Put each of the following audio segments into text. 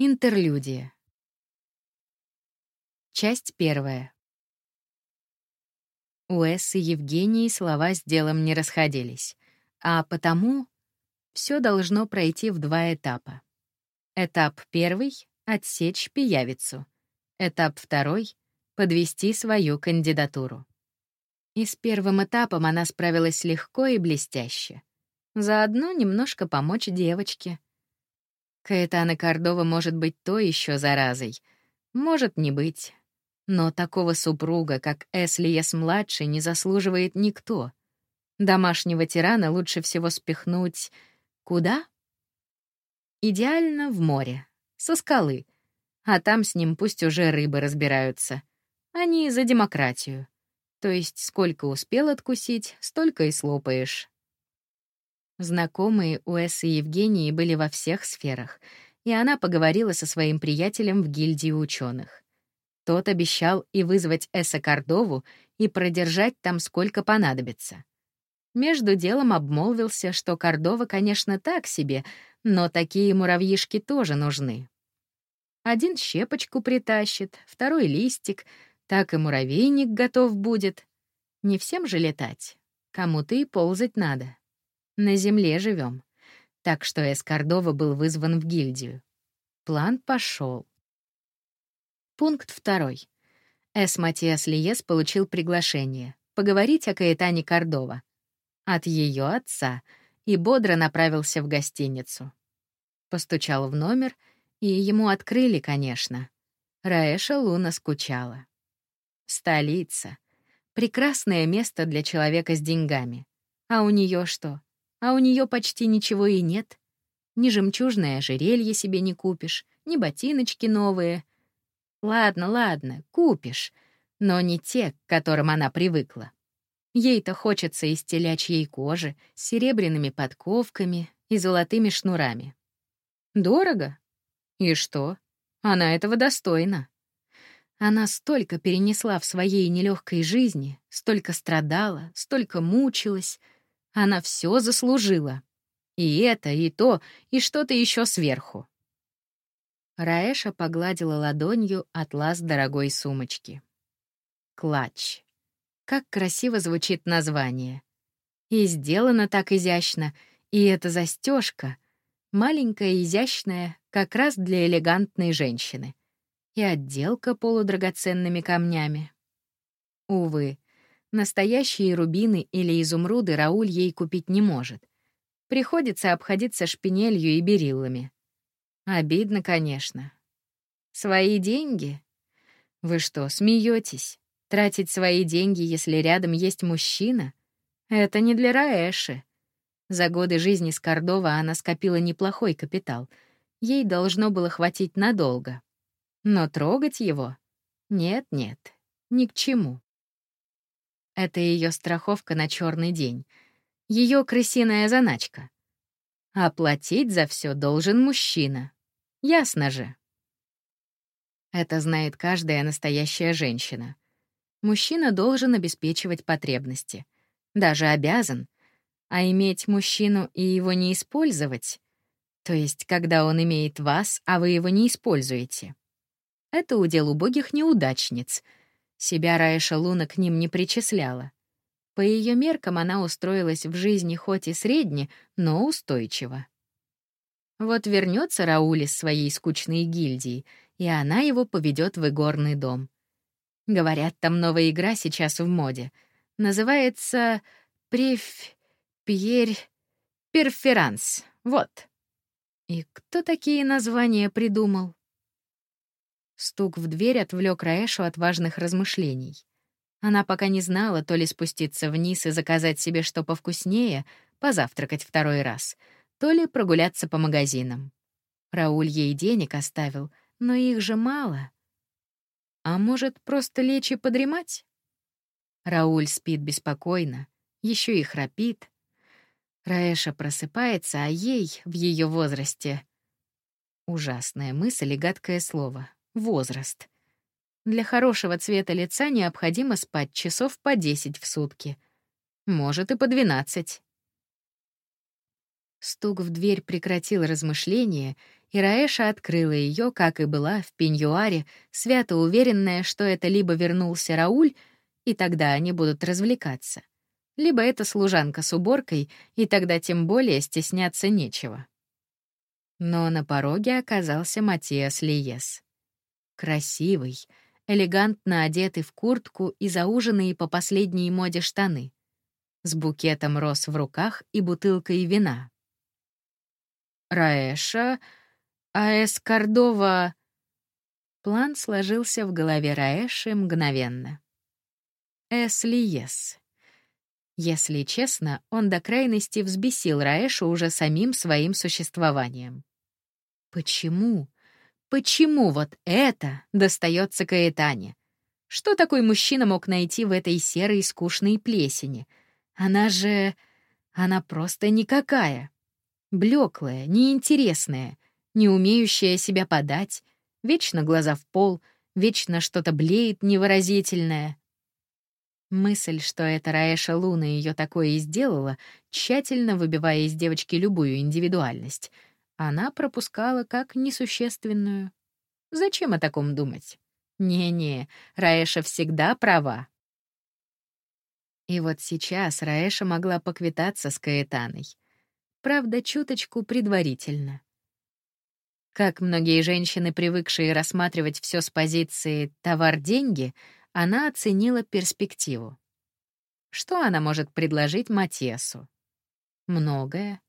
Интерлюдия. Часть первая. У Эссы Евгении слова с делом не расходились, а потому все должно пройти в два этапа. Этап первый — отсечь пиявицу. Этап второй — подвести свою кандидатуру. И с первым этапом она справилась легко и блестяще. Заодно немножко помочь девочке — Каэтана Кордова может быть то еще заразой. Может не быть. Но такого супруга, как Эслиес-младший, не заслуживает никто. Домашнего тирана лучше всего спихнуть... Куда? Идеально в море, со скалы. А там с ним пусть уже рыбы разбираются. Они за демократию. То есть сколько успел откусить, столько и слопаешь. Знакомые у и Евгении были во всех сферах, и она поговорила со своим приятелем в гильдии ученых. Тот обещал и вызвать Эсса Кордову, и продержать там сколько понадобится. Между делом обмолвился, что Кордова, конечно, так себе, но такие муравьишки тоже нужны. Один щепочку притащит, второй листик, так и муравейник готов будет. Не всем же летать, кому-то и ползать надо. На земле живем. Так что Эскордова был вызван в гильдию. План пошел. Пункт второй. Эс Матиас Лиес получил приглашение поговорить о Каэтане Кордова от ее отца и бодро направился в гостиницу. Постучал в номер, и ему открыли, конечно. Раэша Луна скучала. Столица. Прекрасное место для человека с деньгами. А у нее что? А у нее почти ничего и нет. Ни жемчужное ожерелье себе не купишь, ни ботиночки новые. Ладно, ладно, купишь, но не те, к которым она привыкла. Ей-то хочется из телячьей кожи, с серебряными подковками и золотыми шнурами. Дорого? И что? Она этого достойна. Она столько перенесла в своей нелегкой жизни, столько страдала, столько мучилась — она все заслужила. И это, и то, и что-то еще сверху. Раэша погладила ладонью атлас дорогой сумочки. Клатч. Как красиво звучит название. И сделано так изящно, и эта застежка маленькая, изящная, как раз для элегантной женщины. И отделка полудрагоценными камнями. Увы, Настоящие рубины или изумруды Рауль ей купить не может. Приходится обходиться шпинелью и бериллами. Обидно, конечно. Свои деньги? Вы что, смеетесь? Тратить свои деньги, если рядом есть мужчина? Это не для Раэши. За годы жизни с Кордова она скопила неплохой капитал. Ей должно было хватить надолго. Но трогать его? Нет-нет, ни к чему. Это ее страховка на черный день. Ее крысиная заначка. А платить за все должен мужчина. Ясно же. Это знает каждая настоящая женщина. Мужчина должен обеспечивать потребности. Даже обязан. А иметь мужчину и его не использовать, то есть когда он имеет вас, а вы его не используете, это удел убогих неудачниц — себя Раиша Луна к ним не причисляла. По ее меркам она устроилась в жизни хоть и средне, но устойчиво. Вот вернется Рауль из своей скучной гильдии, и она его поведет в игорный дом. Говорят, там новая игра сейчас в моде. Называется «Преф... Пьерь... Перферанс». Вот. И кто такие названия придумал? Стук в дверь отвлек Раэшу от важных размышлений. Она пока не знала, то ли спуститься вниз и заказать себе что повкуснее, позавтракать второй раз, то ли прогуляться по магазинам. Рауль ей денег оставил, но их же мало. А может, просто лечь и подремать? Рауль спит беспокойно, еще и храпит. Раэша просыпается, а ей в ее возрасте... Ужасная мысль и гадкое слово возраст. Для хорошего цвета лица необходимо спать часов по 10 в сутки. Может, и по 12. Стук в дверь прекратил размышления, и Раэша открыла ее, как и была, в пеньюаре, свято уверенная, что это либо вернулся Рауль, и тогда они будут развлекаться, либо это служанка с уборкой, и тогда тем более стесняться нечего. Но на пороге оказался Матиас Лиес. Красивый, элегантно одетый в куртку и зауженные по последней моде штаны, с букетом роз в руках и бутылкой вина. Раэша, А.С. Кордова... План сложился в голове Раэши мгновенно. Эслиес. Если честно, он до крайности взбесил Раэшу уже самим своим существованием. Почему? Почему вот это достается Каэтане? Что такой мужчина мог найти в этой серой скучной плесени? Она же... Она просто никакая. Блеклая, неинтересная, не умеющая себя подать, вечно глаза в пол, вечно что-то блеет невыразительное. Мысль, что это Раэша Луна ее такое и сделала, тщательно выбивая из девочки любую индивидуальность, она пропускала как несущественную. Зачем о таком думать? Не-не, Раэша всегда права. И вот сейчас Раэша могла поквитаться с Каэтаной — правда, чуточку предварительно. Как многие женщины, привыкшие рассматривать все с позиции «товар-деньги», она оценила перспективу. Что она может предложить Матесу? Многое.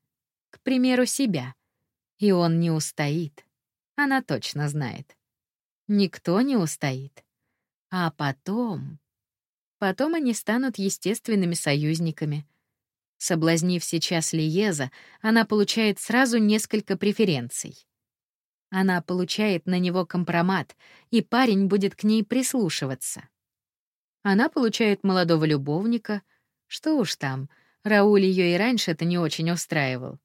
К примеру, себя. И он не устоит. Она точно знает. Никто не устоит. А потом... Потом они станут естественными союзниками — Соблазнив сейчас Лиеза, она получает сразу несколько преференций. Она получает на него компромат, и парень будет к ней прислушиваться. Она получает молодого любовника. Что уж там, Рауль ее и раньше это не очень устраивал.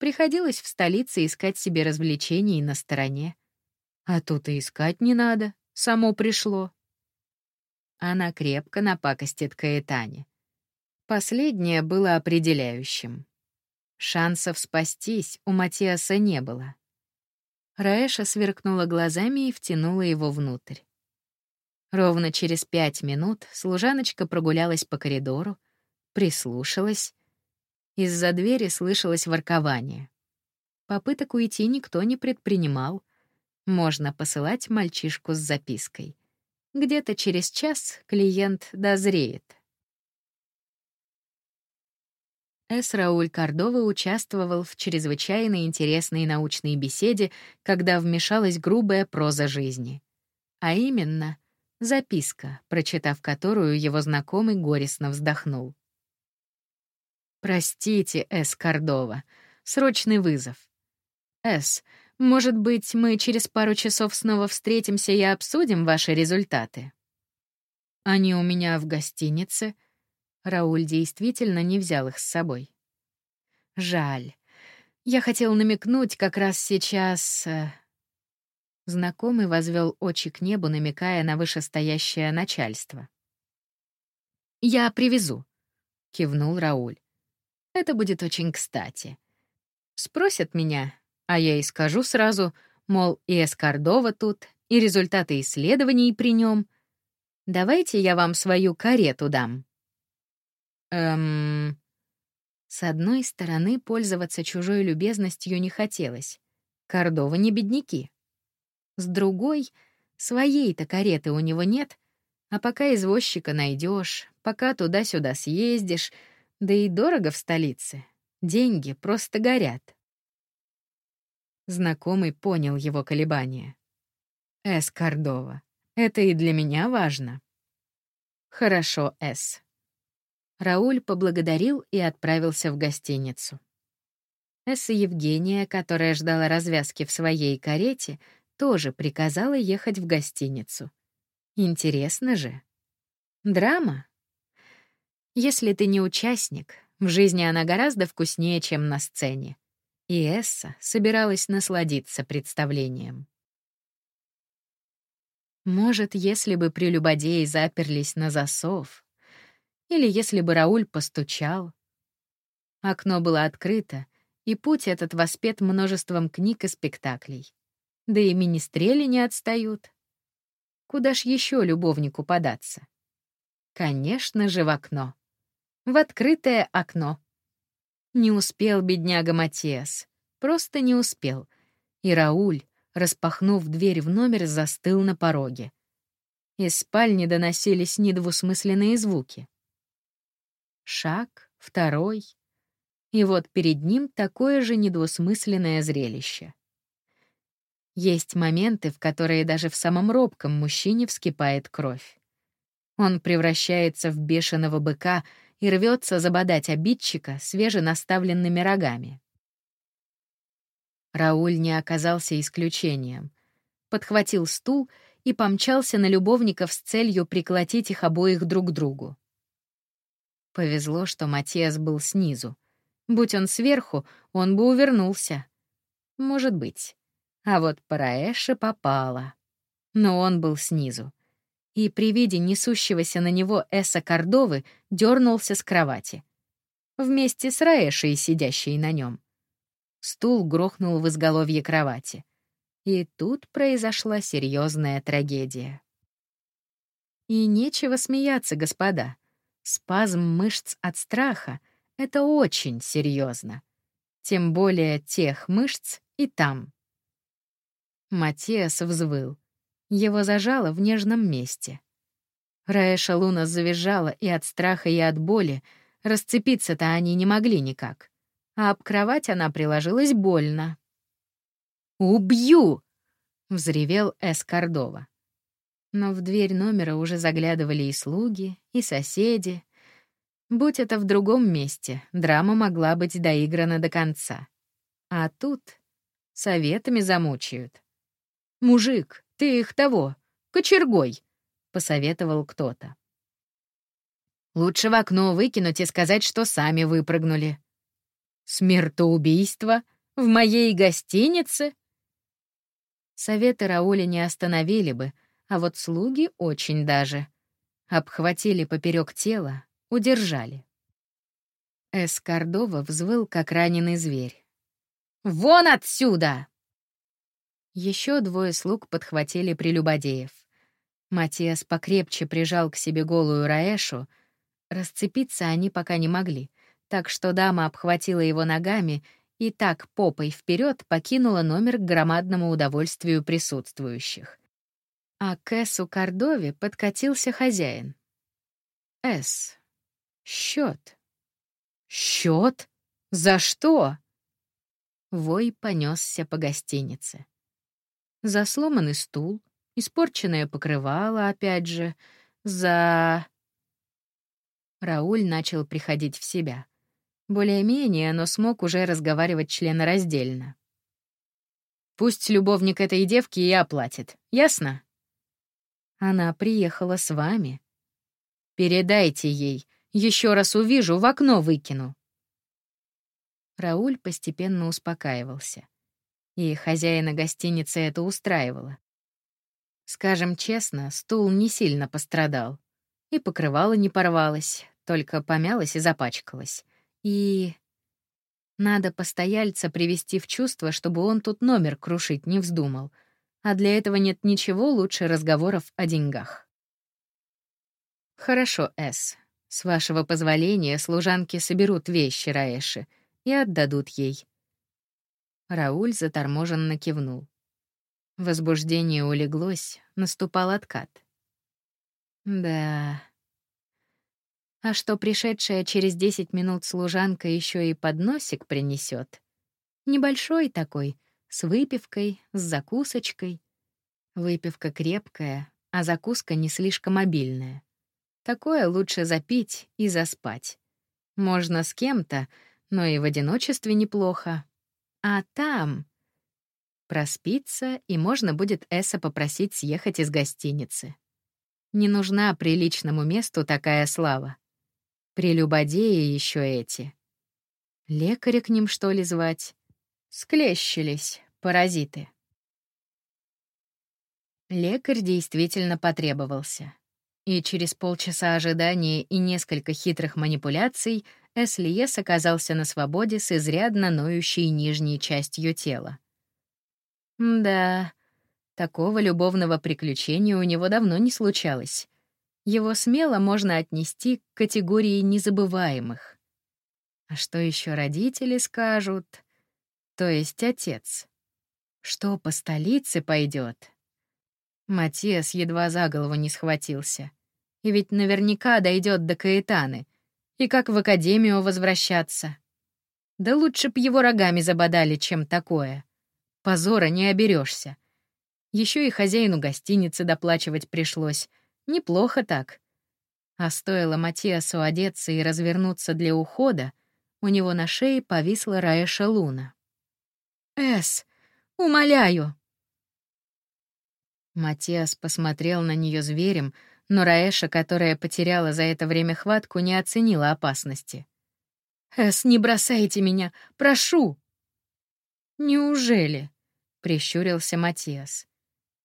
Приходилось в столице искать себе развлечений на стороне. А тут и искать не надо, само пришло. Она крепко напакостит Каэтане. Последнее было определяющим. Шансов спастись у Матиаса не было. Раэша сверкнула глазами и втянула его внутрь. Ровно через пять минут служаночка прогулялась по коридору, прислушалась. Из-за двери слышалось воркование. Попыток уйти никто не предпринимал. Можно посылать мальчишку с запиской. Где-то через час клиент дозреет. С. Рауль Кордова участвовал в чрезвычайно интересной научной беседе, когда вмешалась грубая проза жизни. А именно, записка, прочитав которую его знакомый горестно вздохнул. «Простите, С. Кордова, срочный вызов. С. Может быть, мы через пару часов снова встретимся и обсудим ваши результаты?» «Они у меня в гостинице», Рауль действительно не взял их с собой. Жаль. Я хотел намекнуть как раз сейчас... Э, знакомый возвел очи к небу, намекая на вышестоящее начальство. «Я привезу», — кивнул Рауль. «Это будет очень кстати. Спросят меня, а я и скажу сразу, мол, и Эскардова тут, и результаты исследований при нем. Давайте я вам свою карету дам». Эм... С одной стороны, пользоваться чужой любезностью не хотелось. Кордова не бедняки. С другой, своей-то кареты у него нет, а пока извозчика найдешь, пока туда-сюда съездишь, да и дорого в столице. Деньги просто горят. Знакомый понял его колебания. «Эс Кордова, это и для меня важно». «Хорошо, Эс, Рауль поблагодарил и отправился в гостиницу. Эсса Евгения, которая ждала развязки в своей карете, тоже приказала ехать в гостиницу. Интересно же. Драма? Если ты не участник, в жизни она гораздо вкуснее, чем на сцене. И Эсса собиралась насладиться представлением. Может, если бы прелюбодеи заперлись на засов, или если бы Рауль постучал. Окно было открыто, и путь этот воспет множеством книг и спектаклей. Да и министрели не отстают. Куда ж еще любовнику податься? Конечно же, в окно. В открытое окно. Не успел бедняга Матиас. Просто не успел. И Рауль, распахнув дверь в номер, застыл на пороге. Из спальни доносились недвусмысленные звуки. Шаг, второй. И вот перед ним такое же недвусмысленное зрелище. Есть моменты, в которые даже в самом робком мужчине вскипает кровь. Он превращается в бешеного быка и рвется забодать обидчика свеженаставленными рогами. Рауль не оказался исключением. Подхватил стул и помчался на любовников с целью приколотить их обоих друг к другу. Повезло, что Матиас был снизу. Будь он сверху, он бы увернулся. Может быть. А вот Параэша попала. Но он был снизу. И при виде несущегося на него Эса Кордовы дернулся с кровати. Вместе с Раэшей, сидящей на нем. Стул грохнул в изголовье кровати. И тут произошла серьезная трагедия. И нечего смеяться, господа. Спазм мышц от страха — это очень серьезно. Тем более тех мышц и там. Матиас взвыл. Его зажало в нежном месте. Раэша Луна завизжала и от страха, и от боли. Расцепиться-то они не могли никак. А об кровать она приложилась больно. «Убью!» — взревел Эс. Но в дверь номера уже заглядывали и слуги, и соседи. Будь это в другом месте, драма могла быть доиграна до конца. А тут советами замучают. «Мужик, ты их того, кочергой», — посоветовал кто-то. «Лучше в окно выкинуть и сказать, что сами выпрыгнули». «Смертоубийство? В моей гостинице?» Советы Рауля не остановили бы, а вот слуги очень даже. Обхватили поперек тела, удержали. Эскордова взвыл, как раненый зверь. «Вон отсюда!» Еще двое слуг подхватили прелюбодеев. Матиас покрепче прижал к себе голую Раэшу. Расцепиться они пока не могли, так что дама обхватила его ногами и так попой вперед покинула номер к громадному удовольствию присутствующих. А к Эсу Кордове подкатился хозяин. «Эс, счет». «Счет? За что?» Вой понесся по гостинице. За сломанный стул, испорченное покрывало, опять же, за... Рауль начал приходить в себя. Более-менее, но смог уже разговаривать членораздельно. «Пусть любовник этой девки и оплатит, ясно?» Она приехала с вами. Передайте ей. Еще раз увижу, в окно выкину. Рауль постепенно успокаивался. И хозяина гостиницы это устраивало. Скажем честно, стул не сильно пострадал. И покрывало не порвалось, только помялось и запачкалось. И... Надо постояльца привести в чувство, чтобы он тут номер крушить не вздумал — а для этого нет ничего лучше разговоров о деньгах. «Хорошо, С. С вашего позволения служанки соберут вещи Раэши и отдадут ей». Рауль заторможенно кивнул. Возбуждение улеглось, наступал откат. Да. А что пришедшая через десять минут служанка еще и подносик принесет? Небольшой такой — с выпивкой, с закусочкой. Выпивка крепкая, а закуска не слишком обильная. Такое лучше запить и заспать. Можно с кем-то, но и в одиночестве неплохо. А там... Проспится, и можно будет Эса попросить съехать из гостиницы. Не нужна приличному месту такая слава. Прелюбодеи еще эти. Лекаря к ним, что ли, звать? Склещились, паразиты. Лекарь действительно потребовался. И через полчаса ожидания и несколько хитрых манипуляций Эслиес оказался на свободе с изрядно ноющей нижней частью тела. Да, такого любовного приключения у него давно не случалось. Его смело можно отнести к категории незабываемых. А что еще родители скажут? То есть отец. Что по столице пойдет? Матиас едва за голову не схватился. И ведь наверняка дойдет до Каэтаны. И как в академию возвращаться? Да лучше б его рогами забодали, чем такое. Позора не оберешься. Еще и хозяину гостиницы доплачивать пришлось. Неплохо так. А стоило Матиасу одеться и развернуться для ухода, у него на шее повисла Раэша Луна. «Эс, умоляю!» Матиас посмотрел на нее зверем, но Раэша, которая потеряла за это время хватку, не оценила опасности. «Эс, не бросайте меня! Прошу!» «Неужели?» — прищурился Матиас.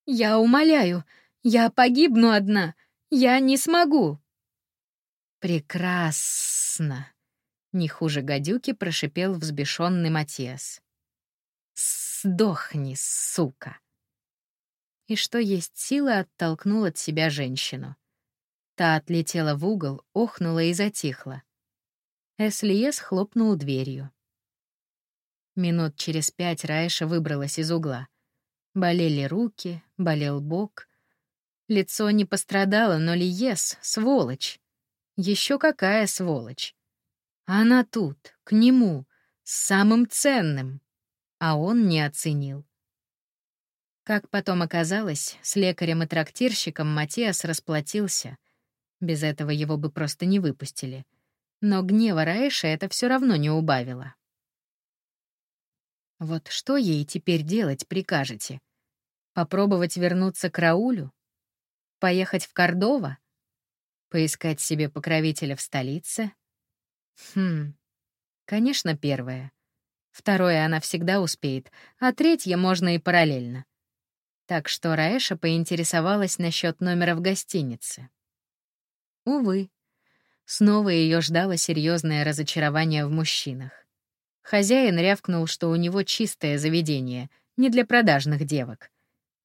«Я умоляю, я погибну одна, я не смогу». «Прекрасно!» — не хуже гадюки прошипел взбешенный Матиас. «Сдохни, сука!» И что есть силы, оттолкнул от себя женщину. Та отлетела в угол, охнула и затихла. Эслиес хлопнул дверью. Минут через пять Райша выбралась из угла. Болели руки, болел бок. Лицо не пострадало, но Лиес — сволочь. Еще какая сволочь. Она тут, к нему, с самым ценным. А он не оценил. Как потом оказалось, с лекарем и трактирщиком Матиас расплатился. Без этого его бы просто не выпустили. Но гнева Раэша это все равно не убавило. Вот что ей теперь делать прикажете? Попробовать вернуться к Раулю? Поехать в Кордово? Поискать себе покровителя в столице? Хм, конечно, первое. Второе она всегда успеет, а третье можно и параллельно. Так что Раэша поинтересовалась насчет номера в гостинице. Увы, снова ее ждало серьезное разочарование в мужчинах. Хозяин рявкнул, что у него чистое заведение, не для продажных девок.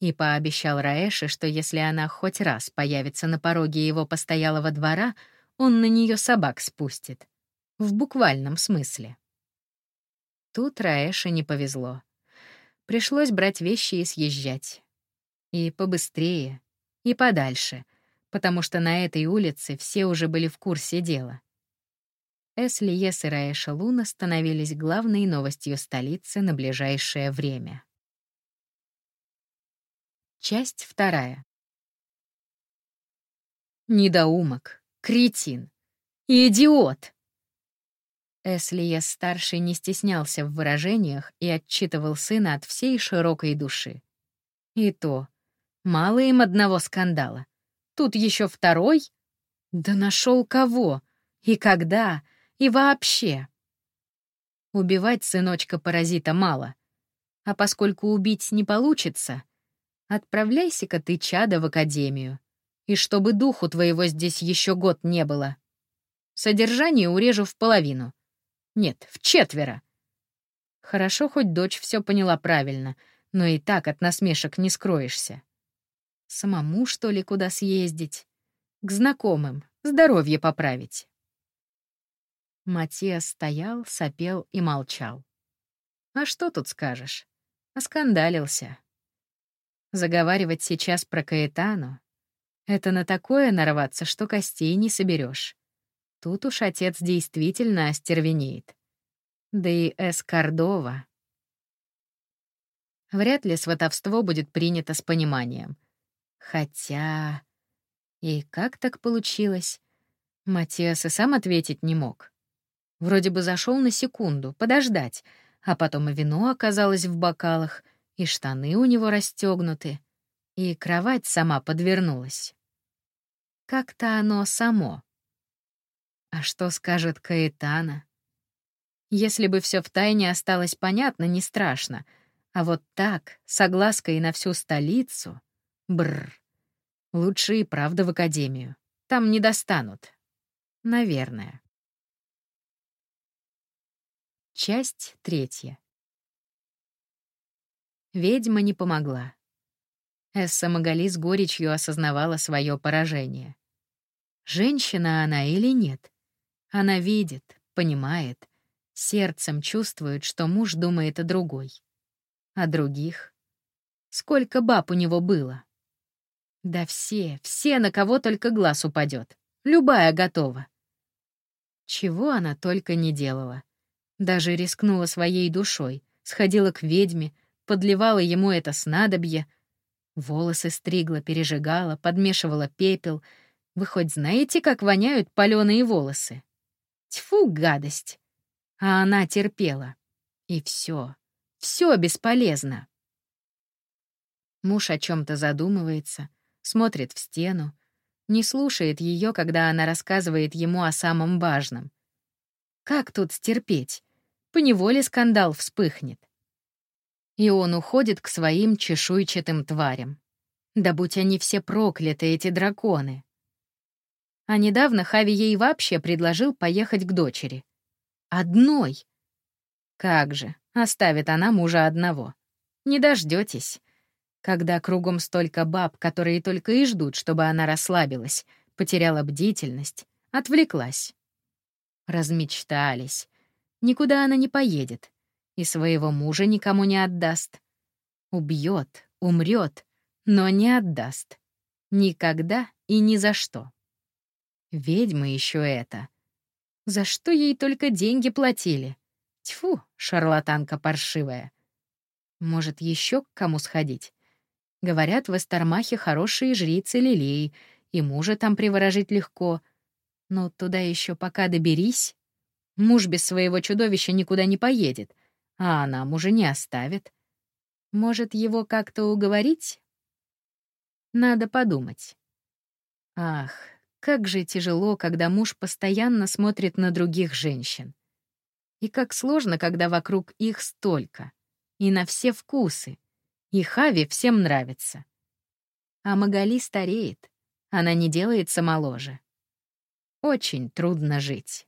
И пообещал Раэше, что если она хоть раз появится на пороге его постоялого двора, он на нее собак спустит. В буквальном смысле. Тут Раэше не повезло. Пришлось брать вещи и съезжать. И побыстрее, и подальше, потому что на этой улице все уже были в курсе дела. Эсли Ес и Раэша Луна становились главной новостью столицы на ближайшее время. Часть вторая. Недоумок, кретин, идиот. Эслиес-старший не стеснялся в выражениях и отчитывал сына от всей широкой души. И то, мало им одного скандала. Тут еще второй? Да нашел кого? И когда? И вообще. Убивать сыночка-паразита мало. А поскольку убить не получится, отправляйся-ка ты, чада, в академию. И чтобы духу твоего здесь еще год не было. Содержание урежу в половину. Нет, в четверо. Хорошо, хоть дочь все поняла правильно, но и так от насмешек не скроешься. Самому, что ли, куда съездить? К знакомым, здоровье поправить. Матиас стоял, сопел и молчал. А что тут скажешь? Оскандалился. Заговаривать сейчас про Каэтану — это на такое нарваться, что костей не соберешь. Тут уж отец действительно остервенеет. Да и Эскардова. Вряд ли сватовство будет принято с пониманием. Хотя... И как так получилось? Матиас и сам ответить не мог. Вроде бы зашел на секунду, подождать, а потом и вино оказалось в бокалах, и штаны у него расстегнуты, и кровать сама подвернулась. Как-то оно само. А что скажет Каэтана? Если бы все в тайне осталось понятно, не страшно. А вот так, с оглаской на всю столицу... Бррр. Лучше и правда в академию. Там не достанут. Наверное. Часть третья. Ведьма не помогла. Эсса Магали с горечью осознавала свое поражение. Женщина она или нет? Она видит, понимает, сердцем чувствует, что муж думает о другой. О других? Сколько баб у него было? Да все, все, на кого только глаз упадет. Любая готова. Чего она только не делала. Даже рискнула своей душой, сходила к ведьме, подливала ему это снадобье, волосы стригла, пережигала, подмешивала пепел. Вы хоть знаете, как воняют палёные волосы? Тьфу, гадость! А она терпела. И все, все бесполезно. Муж о чем то задумывается, смотрит в стену, не слушает ее, когда она рассказывает ему о самом важном. Как тут стерпеть? Поневоле скандал вспыхнет и он уходит к своим чешуйчатым тварям. Да будь они все прокляты, эти драконы. А недавно Хави ей вообще предложил поехать к дочери. Одной. Как же, оставит она мужа одного. Не дождетесь. Когда кругом столько баб, которые только и ждут, чтобы она расслабилась, потеряла бдительность, отвлеклась. Размечтались. Никуда она не поедет и своего мужа никому не отдаст. Убьет, умрет, но не отдаст. Никогда и ни за что. Ведьма еще это. За что ей только деньги платили? Тьфу, шарлатанка паршивая. Может, еще к кому сходить? Говорят, в Эстармахе хорошие жрицы лилей, и мужа там приворожить легко. Но туда еще пока доберись. Муж без своего чудовища никуда не поедет, а она мужа не оставит. Может, его как-то уговорить? Надо подумать. Ах, как же тяжело, когда муж постоянно смотрит на других женщин. И как сложно, когда вокруг их столько. И на все вкусы. И Хави всем нравится. А Магали стареет. Она не делается моложе. Очень трудно жить.